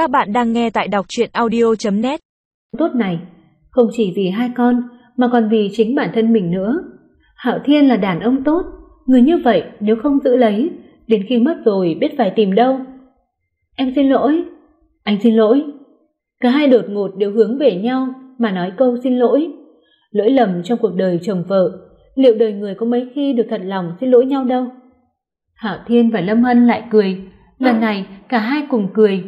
Các bạn đang nghe tại đọc truyện audio.net Tốt này, không chỉ vì hai con mà còn vì chính bản thân mình nữa. Hạo Thiên là đàn ông tốt, người như vậy nếu không giữ lấy, đến khi mất rồi biết phải tìm đâu. Em xin lỗi, anh xin lỗi. Cả hai đột ngột đều hướng về nhau mà nói câu xin lỗi. Lỗi lầm trong cuộc đời chồng vợ, liệu đời người có mấy khi được thật lòng xin lỗi nhau đâu. Hạo Thiên và Lâm Hân lại cười, lần này cả hai cùng cười.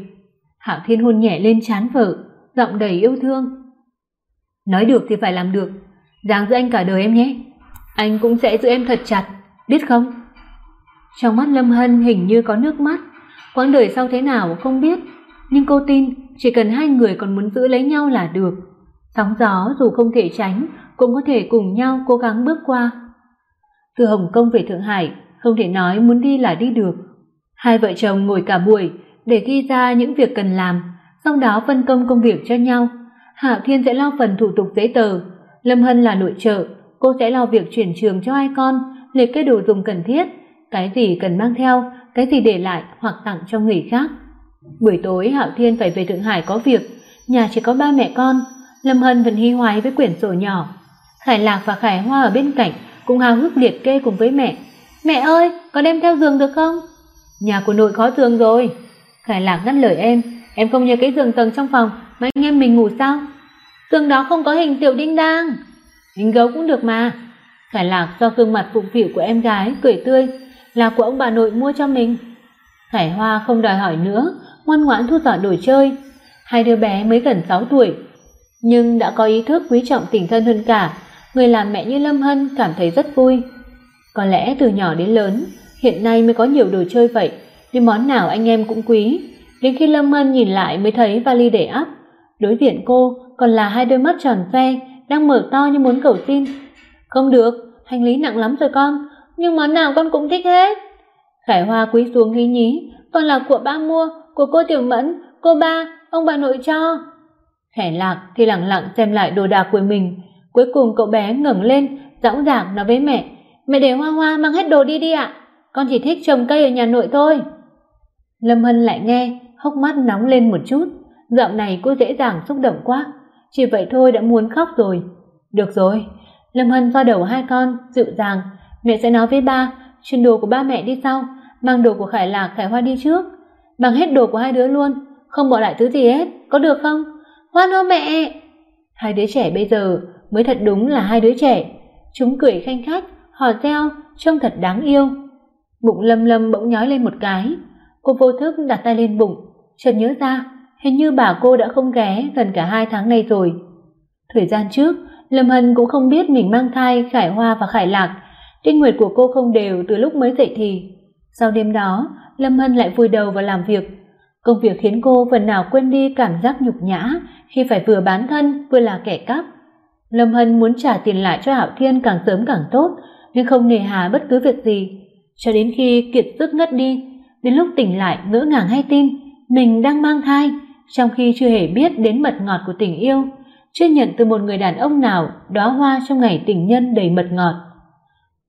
Hạo Thiên hôn nhẹ lên trán vợ, giọng đầy yêu thương. Nói được thì phải làm được, dáng giữ anh cả đời em nhé. Anh cũng sẽ giữ em thật chặt, biết không? Trong mắt Lâm Hân hình như có nước mắt, quãng đời sau thế nào không biết, nhưng cô tin chỉ cần hai người còn muốn giữ lấy nhau là được. Sóng gió dù không thể tránh, cũng có thể cùng nhau cố gắng bước qua. Từ Hồng Kông về Thượng Hải, không thể nói muốn đi là đi được. Hai vợ chồng ngồi cả buổi để ghi ra những việc cần làm, sau đó phân công công việc cho nhau. Hạo Thiên sẽ lo phần thủ tục giấy tờ, Lâm Hân là nội trợ, cô sẽ lo việc chuyển trường cho hai con, liệt kê đồ dùng cần thiết, cái gì cần mang theo, cái gì để lại hoặc tặng cho người khác. Buổi tối Hạo Thiên phải về Thượng Hải có việc, nhà chỉ có ba mẹ con, Lâm Hân vẫn hy hoái với quyển sổ nhỏ. Khải Lạc và Khải Hoa ở bên cạnh cũng hào hức liệt kê cùng với mẹ. "Mẹ ơi, có đem theo giường được không?" "Nhà của nội có giường rồi." Khải Lạc ngắt lời em, "Em không nhớ cái giường tầng trong phòng mà anh em mình ngủ sao?" "Giường đó không có hình tiểu đinh đang." "Hình gấu cũng được mà." Khải Lạc do gương mặt phụng phịu của em gái cười tươi, "Là của ông bà nội mua cho mình." Khải Hoa không đòi hỏi nữa, ngoan ngoãn thu dọn đồ chơi. Hai đứa bé mới gần 6 tuổi, nhưng đã có ý thức quý trọng tình thân hơn cả, người làm mẹ như Lâm Hân cảm thấy rất vui. Có lẽ từ nhỏ đến lớn, hiện nay mới có nhiều đồ chơi vậy, nhưng món nào anh em cũng quý. Đến khi Lâm Hân nhìn lại mới thấy vali để ắp, đối diện cô còn là hai đôi mắt tròn xoe đang mở to như muốn cầu xin. "Không được, hành lý nặng lắm rồi con, nhưng món nào con cũng thích hết." Khải Hoa quý xuống nghi nhí, "Còn là của ba mua, của cô Tiểu Mẫn, cô ba, ông bà nội cho." Khải Lạc thì lặng lặng xem lại đồ đạc của mình, cuối cùng cậu bé ngẩng lên, dõng dạc nói với mẹ, "Mẹ để Hoa Hoa mang hết đồ đi đi ạ, con chỉ thích trồng cây ở nhà nội thôi." Lâm Hân lại nghe, hốc mắt nóng lên một chút, giọng này cô dễ dàng xúc động quá, chỉ vậy thôi đã muốn khóc rồi. "Được rồi." Lâm Hân xoa đầu hai con, dịu dàng, "Mẹ sẽ nói với ba, chuyển đồ của ba mẹ đi sau, mang đồ của Khải Lạc, Khải Hoa đi trước, mang hết đồ của hai đứa luôn, không bỏ lại thứ gì hết, có được không?" "Hoan hô mẹ." Hai đứa trẻ bây giờ mới thật đúng là hai đứa trẻ, chúng cười khanh khách, hò reo, trông thật đáng yêu. Bụng Lâm Lâm bỗng nhói lên một cái, cô vô thức đặt tay lên bụng, chợt nhớ ra, hình như bà cô đã không ghé gần cả hai tháng nay rồi. Thời gian trước, Lâm Hân cũng không biết mình mang thai Khải Hoa và Khải Lạc, kinh nguyệt của cô không đều từ lúc mới dậy thì. Sau đêm đó, Lâm Hân lại vùi đầu vào làm việc. Công việc khiến cô phần nào quên đi cảm giác nhục nhã khi phải vừa bán thân vừa là kẻ cắp. Lâm Hân muốn trả tiền lại cho Hạo Thiên càng sớm càng tốt, nhưng không nề hà bất cứ việc gì, cho đến khi kiệt sức ngất đi, đến lúc tỉnh lại ngỡ ngàng hay tin mình đang mang thai, trong khi chưa hề biết đến mật ngọt của tình yêu, chưa nhận từ một người đàn ông nào đóa hoa trong ngày tình nhân đầy mật ngọt.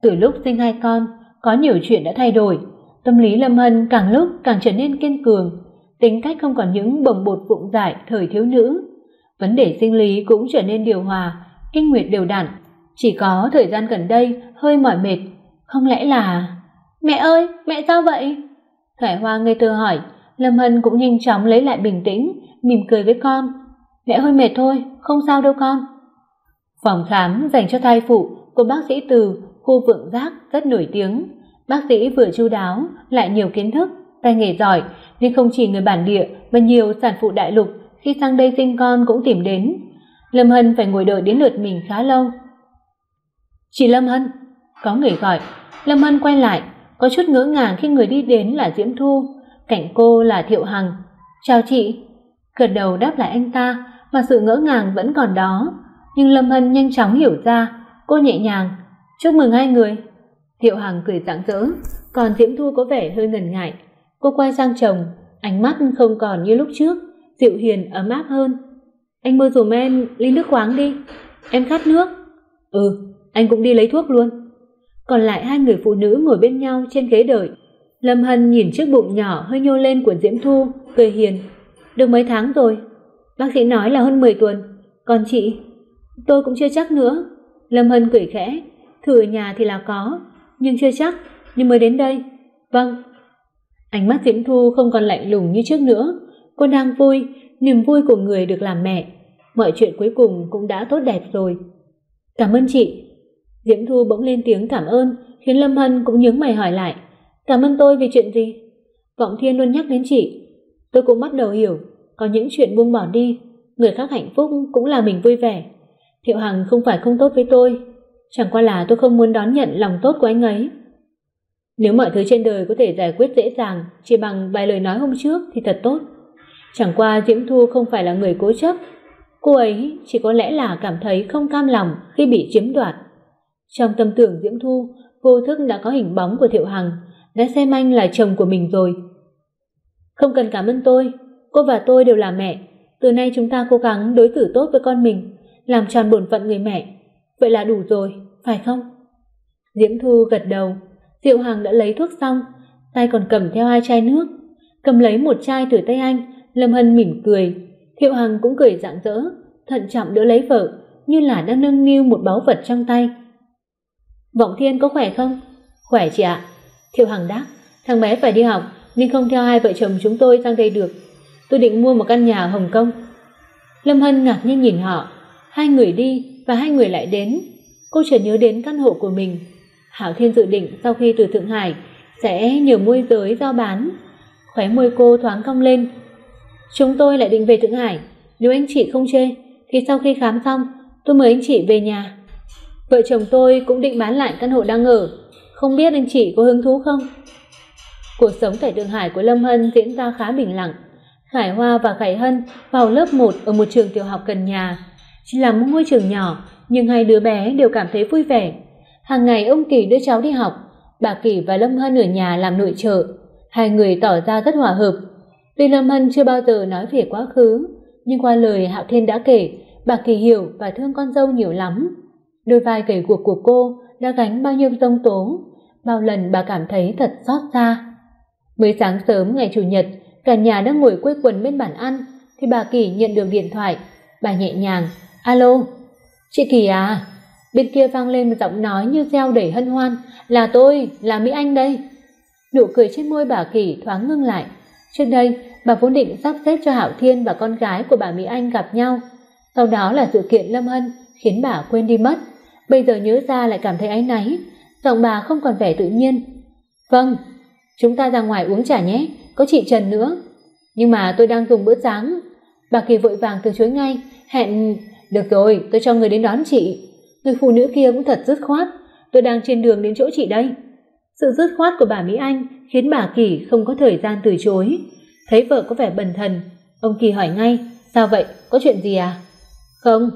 Từ lúc sinh hai con, có nhiều chuyện đã thay đổi, tâm lý Lâm Hân càng lúc càng trở nên kiên cường, tính cách không còn những bồng bột vụng dại thời thiếu nữ. Vấn đề sinh lý cũng trở nên điều hòa, kinh nguyệt đều đặn, chỉ có thời gian gần đây hơi mỏi mệt, không lẽ là Mẹ ơi, mẹ sao vậy? Khải Hoa ngây thơ hỏi, Lâm Hân cũng nhanh chóng lấy lại bình tĩnh, mỉm cười với con. Mẹ hơi mệt thôi, không sao đâu con. Phòng khám dành cho thai phụ của bác sĩ Từ, khu vượng giác rất nổi tiếng. Bác sĩ vừa chu đáo, lại nhiều kiến thức, tay nghề giỏi, nên không chỉ người bản địa mà nhiều sản phụ đại lục khi sang đây sinh con cũng tìm đến. Lâm Hân phải ngồi đợi đến lượt mình khá lâu. "Chị Lâm Hân." Có người gọi. Lâm Hân quay lại, có chút ngỡ ngàng khi người đi đến là Diễm Thu, cạnh cô là Thiệu Hằng. "Chào chị." Gật đầu đáp lại anh ta, mà sự ngỡ ngàng vẫn còn đó, nhưng Lâm Hân nhanh chóng hiểu ra, cô nhẹ nhàng, "Chúc mừng hai người." Thiệu Hằng cười rạng rỡ, còn Diễm Thu có vẻ hơi ngần ngại. Cô quay sang chồng, ánh mắt không còn như lúc trước, dịu hiền ấm áp hơn. "Anh mua dùm em ly nước khoáng đi, em khát nước." "Ừ, anh cũng đi lấy thuốc luôn." Còn lại hai người phụ nữ ngồi bên nhau trên ghế đợi. Lâm Hân nhìn chiếc bụng nhỏ hơi nhô lên của Diễm Thu, cười hiền. được mấy tháng rồi. Bác sĩ nói là hơn 10 tuần. Còn chị? Tôi cũng chưa chắc nữa. Lâm Hân cười khẽ, thử ở nhà thì là có, nhưng chưa chắc, nhưng mới đến đây. Vâng. Ánh mắt Diễm Thu không còn lạnh lùng như trước nữa, cô đang vui, niềm vui của người được làm mẹ. Mọi chuyện cuối cùng cũng đã tốt đẹp rồi. Cảm ơn chị. Diễm Thu bỗng lên tiếng cảm ơn, khiến Lâm Hân cũng nhướng mày hỏi lại. Cảm ơn tôi vì chuyện gì? Vọng Thiên luôn nhắc đến chị. Tôi cũng bắt đầu hiểu, có những chuyện buông bỏ đi, người khác hạnh phúc cũng là mình vui vẻ. Thiệu Hằng không phải không tốt với tôi, chẳng qua là tôi không muốn đón nhận lòng tốt của anh ấy. Nếu mọi thứ trên đời có thể giải quyết dễ dàng chỉ bằng vài lời nói hôm trước thì thật tốt. Chẳng qua Diễm Thu không phải là người cố chấp, cô ấy chỉ có lẽ là cảm thấy không cam lòng khi bị chiếm đoạt. Trong tâm tưởng Diễm Thu, vô thức đã có hình bóng của Thiệu Hằng, đã xem anh là chồng của mình rồi. Không cần cảm ơn tôi, cô và tôi đều là mẹ, từ nay chúng ta cố gắng đối xử tốt với con mình, làm tròn bổn phận người mẹ. Vậy là đủ rồi, phải không? Diễm Thu gật đầu, Diệu Hằng đã lấy thuốc xong, tay còn cầm theo hai chai nước, cầm lấy một chai từ tay anh, Lâm Hân mỉm cười, Thiệu Hằng cũng cười rạng rỡ, thận trọng đỡ lấy vợ, như là đang nâng niu một báu vật trong tay. Vọng Thiên có khỏe không? Khỏe chị ạ. Thiệu Hằng đáp, thằng bé phải đi học nên không theo hai vợ chồng chúng tôi sang đây được. Tôi định mua một căn nhà ở Hồng Kông. Lâm Hân ngạc nhiên nhìn họ, hai người đi và hai người lại đến. Cô chợt nhớ đến căn hộ của mình. Hảo Thiên dự định sau khi từ Thượng Hải sẽ nhờ môi giới giao bán. Khóe môi cô thoáng cong lên. Chúng tôi lại định về Thượng Hải, nếu anh chị không chê thì sau khi khám xong, tôi mời anh chị về nhà. Vợ chồng tôi cũng định bán lại căn hộ đang ở, không biết anh chị có hứng thú không? Cuộc sống tại Thượng Hải của Lâm Hân diễn ra khá bình lặng. Khải Hoa và Khải Hân vào lớp 1 ở một trường tiểu học gần nhà. Chỉ là một ngôi trường nhỏ, nhưng hai đứa bé đều cảm thấy vui vẻ. Hàng ngày ông Kỳ đưa cháu đi học, bà Kỳ và Lâm Hân ở nhà làm nội trợ. Hai người tỏ ra rất hòa hợp. Tuy Lâm Hân chưa bao giờ nói về quá khứ, nhưng qua lời Hạo Thiên đã kể, bà Kỳ hiểu và thương con dâu nhiều lắm. Đôi vai gầy guộc của cô đã gánh bao nhiêu giông tố, bao lần bà cảm thấy thật xót xa. Mới sáng sớm ngày chủ nhật, cả nhà đang ngồi quây quần bên bàn ăn, thì bà Kỳ nhận được điện thoại. Bà nhẹ nhàng, alo, chị Kỳ à? Bên kia vang lên một giọng nói như reo đầy hân hoan, là tôi, là Mỹ Anh đây. Nụ cười trên môi bà Kỳ thoáng ngưng lại. Trước đây, bà vốn định sắp xếp cho Hạo Thiên và con gái của bà Mỹ Anh gặp nhau. Sau đó là sự kiện Lâm Hân khiến bà quên đi mất. Bây giờ nhớ ra lại cảm thấy áy náy, giọng bà không còn vẻ tự nhiên. Vâng, chúng ta ra ngoài uống trà nhé, có chị Trần nữa. Nhưng mà tôi đang dùng bữa sáng. Bà Kỳ vội vàng từ chối ngay, hẹn... Được rồi, tôi cho người đến đón chị. Người phụ nữ kia cũng thật dứt khoát, tôi đang trên đường đến chỗ chị đây. Sự dứt khoát của bà Mỹ Anh khiến bà Kỳ không có thời gian từ chối. Thấy vợ có vẻ bần thần, ông Kỳ hỏi ngay, sao vậy, có chuyện gì à? Không,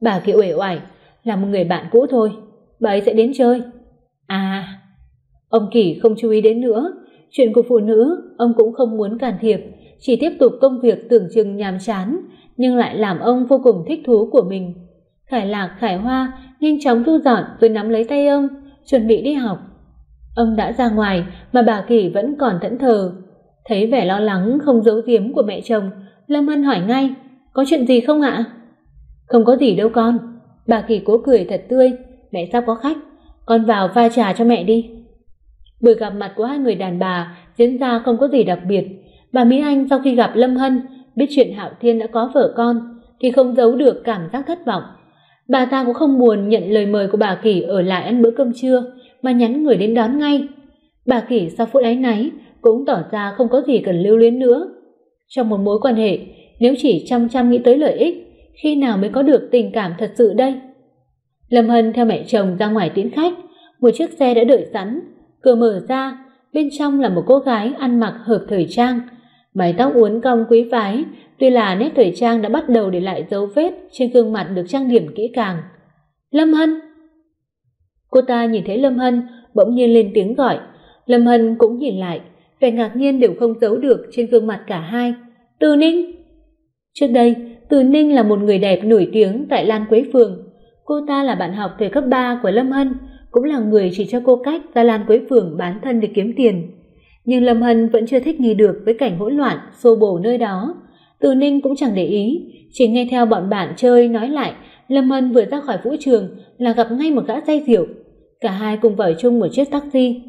bà Kỳ uể oải, là một người bạn cũ thôi, bà ấy sẽ đến chơi. À, ông Kỳ không chú ý đến nữa, chuyện của phụ nữ ông cũng không muốn can thiệp, chỉ tiếp tục công việc tưởng chừng nhàm chán, nhưng lại làm ông vô cùng thích thú của mình. Khải Lạc, Khải Hoa nhanh chóng thu dọn rồi nắm lấy tay ông, chuẩn bị đi học. Ông đã ra ngoài mà bà Kỳ vẫn còn thẫn thờ. Thấy vẻ lo lắng không giấu giếm của mẹ chồng, Lâm Hân hỏi ngay, có chuyện gì không ạ? Không có gì đâu con. Bà Kỳ cố cười thật tươi, mẹ sắp có khách, con vào pha trà cho mẹ đi. Buổi gặp mặt của hai người đàn bà diễn ra không có gì đặc biệt. Bà Mỹ Anh sau khi gặp Lâm Hân, biết chuyện Hạo Thiên đã có vợ con, thì không giấu được cảm giác thất vọng. Bà ta cũng không buồn nhận lời mời của bà Kỳ ở lại ăn bữa cơm trưa, mà nhắn người đến đón ngay. Bà Kỳ sau phút ấy náy cũng tỏ ra không có gì cần lưu luyến nữa. Trong một mối quan hệ, nếu chỉ chăm chăm nghĩ tới lợi ích, khi nào mới có được tình cảm thật sự đây? Lâm Hân theo mẹ chồng ra ngoài tiễn khách, một chiếc xe đã đợi sẵn, cửa mở ra, bên trong là một cô gái ăn mặc hợp thời trang, mái tóc uốn cong quý phái, tuy là nét thời trang đã bắt đầu để lại dấu vết trên gương mặt được trang điểm kỹ càng. Lâm Hân! Cô ta nhìn thấy Lâm Hân, bỗng nhiên lên tiếng gọi. Lâm Hân cũng nhìn lại, vẻ ngạc nhiên đều không giấu được trên gương mặt cả hai. Từ Ninh! Trước đây, từ Ninh là một người đẹp nổi tiếng tại Lan Quế Phường. Cô ta là bạn học thời cấp 3 của Lâm Hân, cũng là người chỉ cho cô cách ra Lan Quế Phường bán thân để kiếm tiền. Nhưng Lâm Hân vẫn chưa thích nghi được với cảnh hỗn loạn, xô bồ nơi đó. Từ Ninh cũng chẳng để ý, chỉ nghe theo bọn bạn chơi nói lại, Lâm Hân vừa ra khỏi vũ trường là gặp ngay một gã say rượu, cả hai cùng vào chung một chiếc taxi.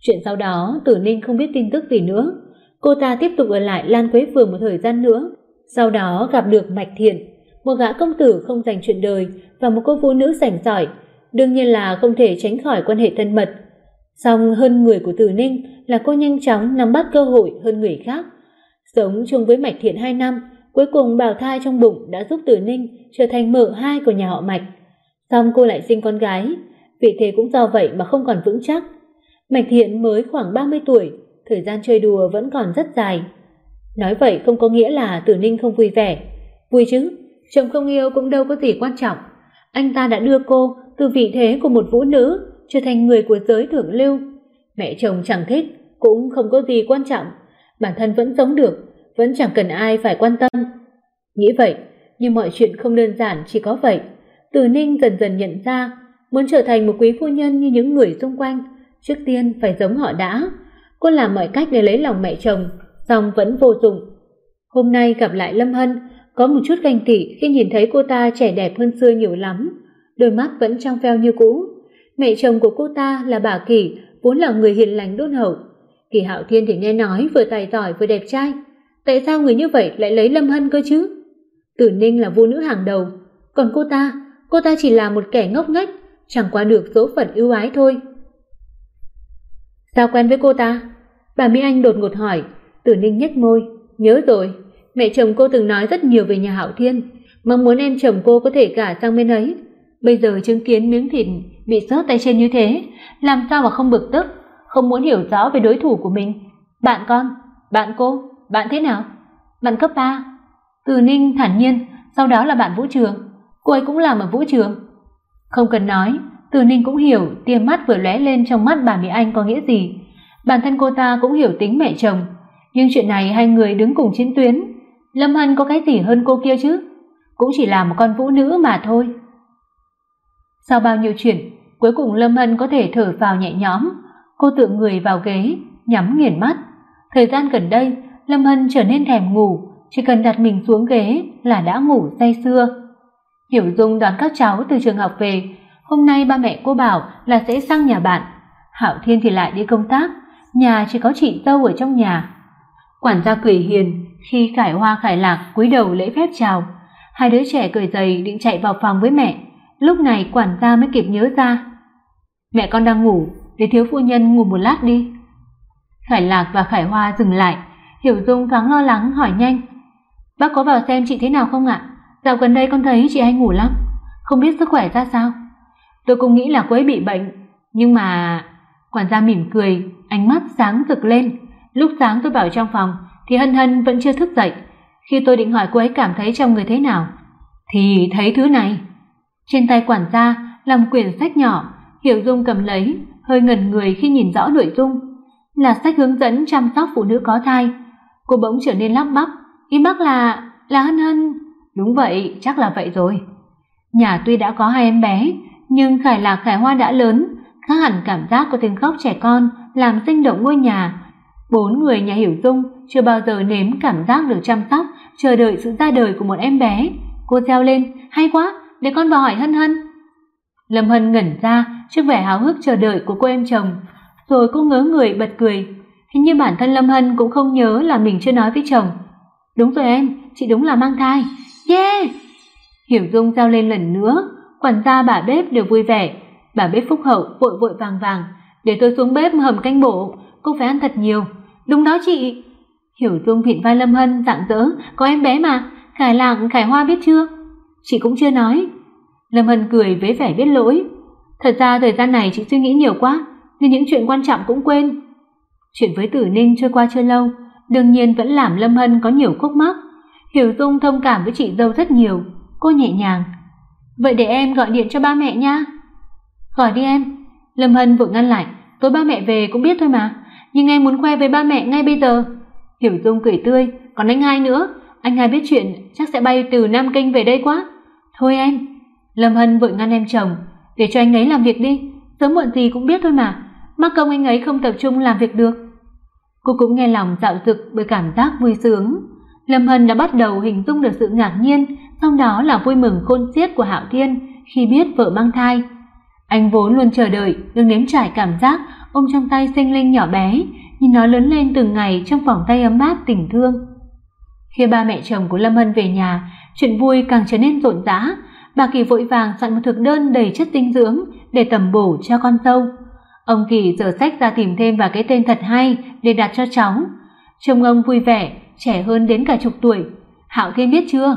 Chuyện sau đó, Từ Ninh không biết tin tức gì nữa. Cô ta tiếp tục ở lại Lan Quế Phường một thời gian nữa, sau đó gặp được Mạch Thiện, một gã công tử không dành chuyện đời và một cô phụ nữ rảnh giỏi, đương nhiên là không thể tránh khỏi quan hệ thân mật. Song hơn người của Từ Ninh là cô nhanh chóng nắm bắt cơ hội hơn người khác. Sống chung với Mạch Thiện 2 năm, cuối cùng bào thai trong bụng đã giúp Từ Ninh trở thành mợ hai của nhà họ Mạch. Song cô lại sinh con gái, vị thế cũng do vậy mà không còn vững chắc. Mạch Thiện mới khoảng 30 tuổi, thời gian chơi đùa vẫn còn rất dài. Nói vậy không có nghĩa là Tử Ninh không vui vẻ. Vui chứ, chồng không yêu cũng đâu có gì quan trọng. Anh ta đã đưa cô từ vị thế của một vũ nữ trở thành người của giới thượng lưu. Mẹ chồng chẳng thích, cũng không có gì quan trọng. Bản thân vẫn sống được, vẫn chẳng cần ai phải quan tâm. Nghĩ vậy, nhưng mọi chuyện không đơn giản chỉ có vậy. Từ Ninh dần dần nhận ra, muốn trở thành một quý phu nhân như những người xung quanh, trước tiên phải giống họ đã. Cô làm mọi cách để lấy lòng mẹ chồng, song vẫn vô dụng. Hôm nay gặp lại Lâm Hân, có một chút ganh tị khi nhìn thấy cô ta trẻ đẹp hơn xưa nhiều lắm, đôi mắt vẫn trong veo như cũ. Mẹ chồng của cô ta là bà Kỳ, vốn là người hiền lành đôn hậu. Kỳ Hạo Thiên thì nghe nói vừa tài giỏi vừa đẹp trai, tại sao người như vậy lại lấy Lâm Hân cơ chứ? Tử Ninh là vô nữ hàng đầu, còn cô ta, cô ta chỉ là một kẻ ngốc nghếch, chẳng qua được số phận ưu ái thôi. Sao quen với cô ta? Bà Mỹ Anh đột ngột hỏi, Tử Ninh nhếch môi, nhớ rồi, mẹ chồng cô từng nói rất nhiều về nhà Hạo Thiên, mong muốn em chồng cô có thể gả sang bên ấy. Bây giờ chứng kiến miếng thịt bị rớt tay trên như thế, làm sao mà không bực tức, không muốn hiểu rõ về đối thủ của mình. Bạn con, bạn cô, bạn thế nào? Bạn cấp 3. Từ Ninh thản nhiên, sau đó là bạn Vũ Trường. Cô ấy cũng làm ở Vũ Trường. Không cần nói, Từ Ninh cũng hiểu tia mắt vừa lóe lên trong mắt bà Mỹ Anh có nghĩa gì. Bản thân cô ta cũng hiểu tính mẹ chồng, nhưng chuyện này hai người đứng cùng chiến tuyến, Lâm Hân có cái gì hơn cô kia chứ? Cũng chỉ là một con vũ nữ mà thôi. Sau bao nhiêu chuyện, cuối cùng Lâm Hân có thể thở vào nhẹ nhõm, cô tựa người vào ghế, nhắm nghiền mắt. Thời gian gần đây, Lâm Hân trở nên thèm ngủ, chỉ cần đặt mình xuống ghế là đã ngủ say sưa. Hiểu Dung đón các cháu từ trường học về, hôm nay ba mẹ cô bảo là sẽ sang nhà bạn. Hạo Thiên thì lại đi công tác, nhà chỉ có chị dâu ở trong nhà. Quản gia cười hiền khi Khải Hoa Khải Lạc cúi đầu lễ phép chào, hai đứa trẻ cười giày, định chạy vào phòng với mẹ, lúc này quản gia mới kịp nhớ ra. Mẹ con đang ngủ, để thiếu phu nhân ngủ một lát đi. Khải Lạc và Khải Hoa dừng lại, Hiểu Dung thoáng lo lắng hỏi nhanh. Bác có vào xem chị thế nào không ạ? Dạo gần đây con thấy chị hay ngủ lắm, không biết sức khỏe ra sao. Tôi cũng nghĩ là cô ấy bị bệnh, nhưng mà... Quản gia mỉm cười, ánh mắt sáng rực lên. Lúc sáng tôi vào trong phòng, thì Hân Hân vẫn chưa thức dậy. Khi tôi định hỏi cô ấy cảm thấy trong người thế nào, thì thấy thứ này. Trên tay quản gia là một quyển sách nhỏ, Hiểu Dung cầm lấy, hơi ngẩn người khi nhìn rõ nội dung. Là sách hướng dẫn chăm sóc phụ nữ có thai. Cô bỗng trở nên lắp bắp, ý bác là... là Hân Hân. Đúng vậy, chắc là vậy rồi. Nhà tuy đã có hai em bé, nhưng Khải Lạc Khải Hoa đã lớn, khác hẳn cảm giác của tiếng khóc trẻ con làm sinh động ngôi nhà. Bốn người nhà Hiểu Dung chưa bao giờ nếm cảm giác được chăm sóc, chờ đợi sự ra đời của một em bé. Cô reo lên, hay quá, để con vào hỏi Hân Hân. Lâm Hân ngẩn ra trước vẻ háo hức chờ đợi của cô em chồng, rồi cô ngớ người bật cười. Hình như bản thân Lâm Hân cũng không nhớ là mình chưa nói với chồng. Đúng rồi em, chị đúng là mang thai. Yeah! Hiểu Dung reo lên lần nữa, quản gia bà bếp đều vui vẻ. Bà bếp phúc hậu vội vội vàng vàng, để tôi xuống bếp hầm canh bộ, cô phải ăn thật nhiều. Đúng đó chị. Hiểu Dung vịn vai Lâm Hân rạng rỡ, có em bé mà, Khải Lạc, Khải Hoa biết chưa? Chị cũng chưa nói. Lâm Hân cười với vẻ biết lỗi. Thật ra thời gian này chị suy nghĩ nhiều quá, nên những chuyện quan trọng cũng quên. Chuyện với Tử Ninh trôi qua chưa lâu, đương nhiên vẫn làm Lâm Hân có nhiều khúc mắc. Hiểu Dung thông cảm với chị dâu rất nhiều, cô nhẹ nhàng. Vậy để em gọi điện cho ba mẹ nha. Gọi đi em. Lâm Hân vội ngăn lại, tối ba mẹ về cũng biết thôi mà, nhưng em muốn khoe với ba mẹ ngay bây giờ. Hiểu Dung cười tươi, còn anh hai nữa, anh hai biết chuyện chắc sẽ bay từ Nam Kinh về đây quá. Thôi em. Lâm Hân vội ngăn em chồng, để cho anh ấy làm việc đi, sớm muộn gì cũng biết thôi mà, mắc công anh ấy không tập trung làm việc được. Cô cũng nghe lòng dạo dực bởi cảm giác vui sướng. Lâm Hân đã bắt đầu hình dung được sự ngạc nhiên, sau đó là vui mừng khôn xiết của Hạo Thiên khi biết vợ mang thai. Anh vốn luôn chờ đợi được nếm trải cảm giác ôm trong tay sinh linh nhỏ bé, nhìn nó lớn lên từng ngày trong vòng tay ấm áp tình thương. Khi ba mẹ chồng của Lâm Hân về nhà, chuyện vui càng trở nên rộn rã, bà Kỳ vội vàng soạn một thực đơn đầy chất dinh dưỡng để tầm bổ cho con dâu. Ông Kỳ dở sách ra tìm thêm vài cái tên thật hay để đặt cho cháu. Trông ông vui vẻ, trẻ hơn đến cả chục tuổi. Hạo Thiên biết chưa?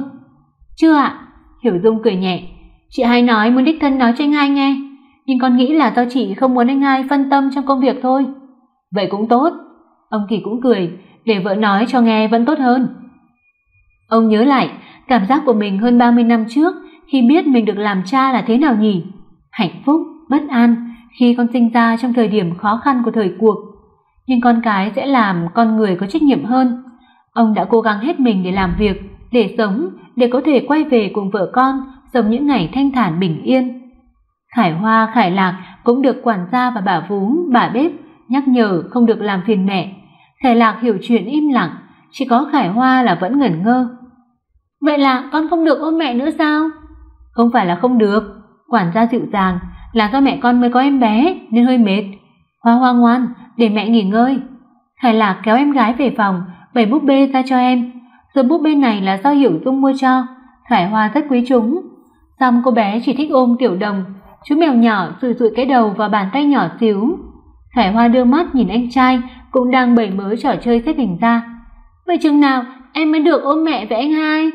Chưa ạ. Hiểu Dung cười nhẹ. Chị hay nói muốn đích thân nói cho anh hai nghe, nhưng con nghĩ là do chị không muốn anh ai phân tâm trong công việc thôi. Vậy cũng tốt. Ông Kỳ cũng cười, để vợ nói cho nghe vẫn tốt hơn. Ông nhớ lại cảm giác của mình hơn 30 năm trước khi biết mình được làm cha là thế nào nhỉ? Hạnh phúc, bất an khi con sinh ra trong thời điểm khó khăn của thời cuộc. Nhưng con cái sẽ làm con người có trách nhiệm hơn. Ông đã cố gắng hết mình để làm việc, để sống, để có thể quay về cùng vợ con, sống những ngày thanh thản bình yên. Khải Hoa, Khải Lạc cũng được quản gia và bà Vú, bà bếp nhắc nhở không được làm phiền mẹ. Khải Lạc hiểu chuyện im lặng, chỉ có Khải Hoa là vẫn ngẩn ngơ. Vậy là con không được ôm mẹ nữa sao? Không phải là không được, quản gia dịu dàng, là do mẹ con mới có em bé nên hơi mệt. Hoa Hoa ngoan, để mẹ nghỉ ngơi. Khải Lạc kéo em gái về phòng, bày búp bê ra cho em. Rồi búp bê này là do Hiểu Dung mua cho, Khải Hoa rất quý chúng. Xong cô bé chỉ thích ôm Tiểu Đồng, chú mèo nhỏ rụi rụi cái đầu vào bàn tay nhỏ xíu. Khải Hoa đưa mắt nhìn anh trai cũng đang bày mớ trò chơi xếp hình ra. Vậy chừng nào em mới được ôm mẹ với anh hai?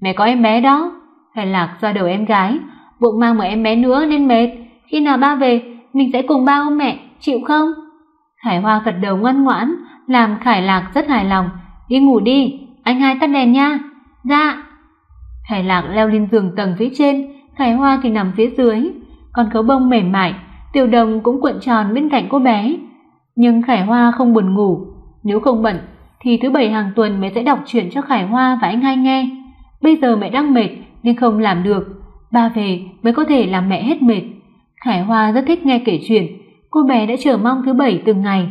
Mẹ có em bé đó. Khải Lạc xoa đầu em gái, bụng mang một em bé nữa nên mệt, khi nào ba về mình sẽ cùng ba ôm mẹ, chịu không? Khải Hoa gật đầu ngoan ngoãn, làm Khải Lạc rất hài lòng. Đi ngủ đi, anh hai tắt đèn nha. Dạ. Khải Lạc leo lên giường tầng phía trên, Khải Hoa thì nằm phía dưới, con gấu bông mềm mại, Tiểu Đồng cũng cuộn tròn bên cạnh cô bé. Nhưng Khải Hoa không buồn ngủ, nếu không bận thì thứ bảy hàng tuần mẹ sẽ đọc truyện cho Khải Hoa và anh hai nghe. Bây giờ mẹ đang mệt nhưng không làm được, ba về mới có thể làm mẹ hết mệt. Khải Hoa rất thích nghe kể chuyện, cô bé đã chờ mong thứ bảy từng ngày.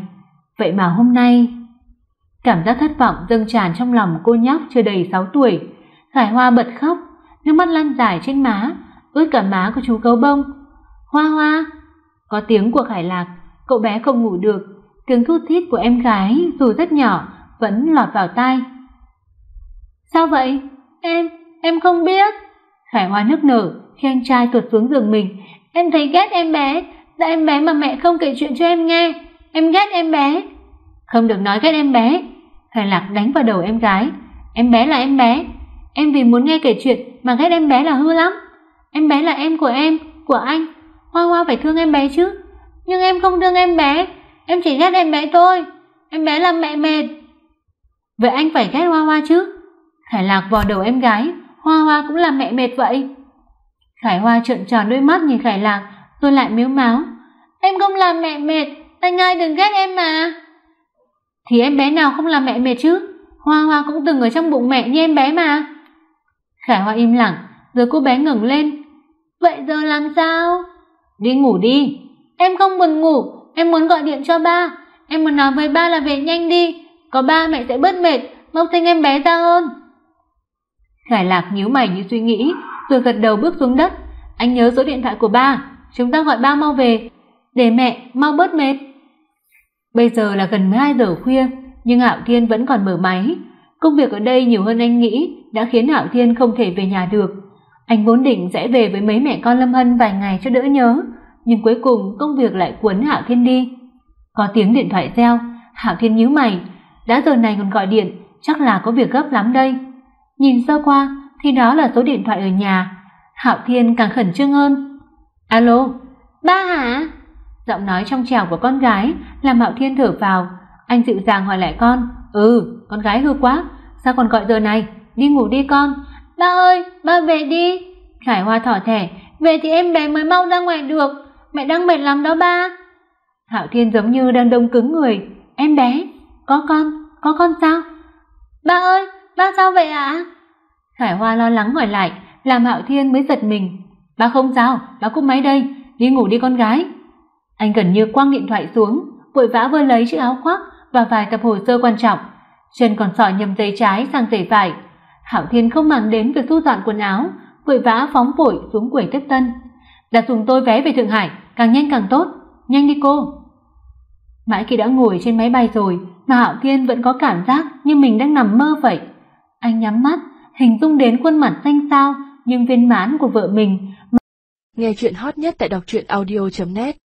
Vậy mà hôm nay, cảm giác thất vọng dâng tràn trong lòng cô nhóc chưa đầy 6 tuổi. Khải Hoa bật khóc, nước mắt lăn dài trên má, ướt cả má của chú gấu bông. "Hoa Hoa!" Có tiếng của Khải Lạc, cậu bé không ngủ được, tiếng thút thít của em gái dù rất nhỏ vẫn lọt vào tai. "Sao vậy? Em, em không biết." Khải Hoa nức nở khi anh trai tuột xuống giường mình. "Em thấy ghét em bé, là em bé mà mẹ không kể chuyện cho em nghe. Em ghét em bé." "Không được nói ghét em bé." Khải Lạc đánh vào đầu em gái. "Em bé là em bé, em vì muốn nghe kể chuyện mà ghét em bé là hư lắm. Em bé là em của em, của anh, Hoa Hoa phải thương em bé chứ. Nhưng em không thương em bé, em chỉ ghét em bé thôi. Em bé làm mẹ mệt." "Vậy anh phải ghét Hoa Hoa chứ?" Khải Lạc vò đầu em gái, "Hoa Hoa cũng làm mẹ mệt vậy." Khải Hoa trợn tròn đôi mắt nhìn Khải Lạc, rồi lại miếu máo. "Em không làm mẹ mệt, anh ai đừng ghét em mà." "Thì em bé nào không làm mẹ mệt chứ? Hoa Hoa cũng từng ở trong bụng mẹ như em bé mà." Khải Hoa im lặng, rồi cô bé ngẩng lên. "Vậy giờ làm sao?" "Đi ngủ đi." "Em không buồn ngủ, em muốn gọi điện cho ba. Em muốn nói với ba là về nhanh đi, có ba mẹ sẽ bớt mệt, mong thanh em bé ra hơn." Khải Lạc nhíu mày như suy nghĩ, rồi gật đầu bước xuống đất. Anh nhớ số điện thoại của ba, chúng ta gọi ba mau về, để mẹ mau bớt mệt. Bây giờ là gần 12 giờ khuya, nhưng Hạo Thiên vẫn còn mở máy. Công việc ở đây nhiều hơn anh nghĩ, đã khiến Hạo Thiên không thể về nhà được. Anh vốn định sẽ về với mấy mẹ con Lâm Hân vài ngày cho đỡ nhớ, nhưng cuối cùng công việc lại cuốn Hạo Thiên đi. Có tiếng điện thoại reo, Hạo Thiên nhíu mày, đã giờ này còn gọi điện, chắc là có việc gấp lắm đây. Nhìn sơ qua thì đó là số điện thoại ở nhà, Hạo Thiên càng khẩn trương hơn. "Alo, ba hả?" Giọng nói trong trẻo của con gái làm Hạo Thiên thở vào, anh dịu dàng hỏi lại con, "Ừ, con gái hư quá, sao còn gọi giờ này, đi ngủ đi con." "Ba ơi, ba về đi." Khải Hoa thỏ thẻ, "Về thì em bé mới mau ra ngoài được, mẹ đang mệt lắm đó ba." Hạo Thiên giống như đang đông cứng người, "Em bé, có con, có con sao?" "Ba ơi, ba sao vậy ạ?" Khải Hoa lo lắng hỏi lại, làm Hạo Thiên mới giật mình. "Ba không sao, ba cúp máy đây, đi ngủ đi con gái." Anh gần như quăng điện thoại xuống, vội vã vơ lấy chiếc áo khoác và vài tập hồ sơ quan trọng. chân còn sỏi nhầm giày trái sang giày phải. Hạo Thiên không màng đến việc thu dọn quần áo, vội vã phóng vội xuống quầy tiếp tân. "Đặt dùng tôi vé về Thượng Hải, càng nhanh càng tốt, nhanh đi cô." Mãi khi đã ngồi trên máy bay rồi, mà Hạo Thiên vẫn có cảm giác như mình đang nằm mơ vậy. Anh nhắm mắt, hình dung đến khuôn mặt xanh xao nhưng viên mãn của vợ mình. Nghe truyện hot nhất tại đọc truyện audio net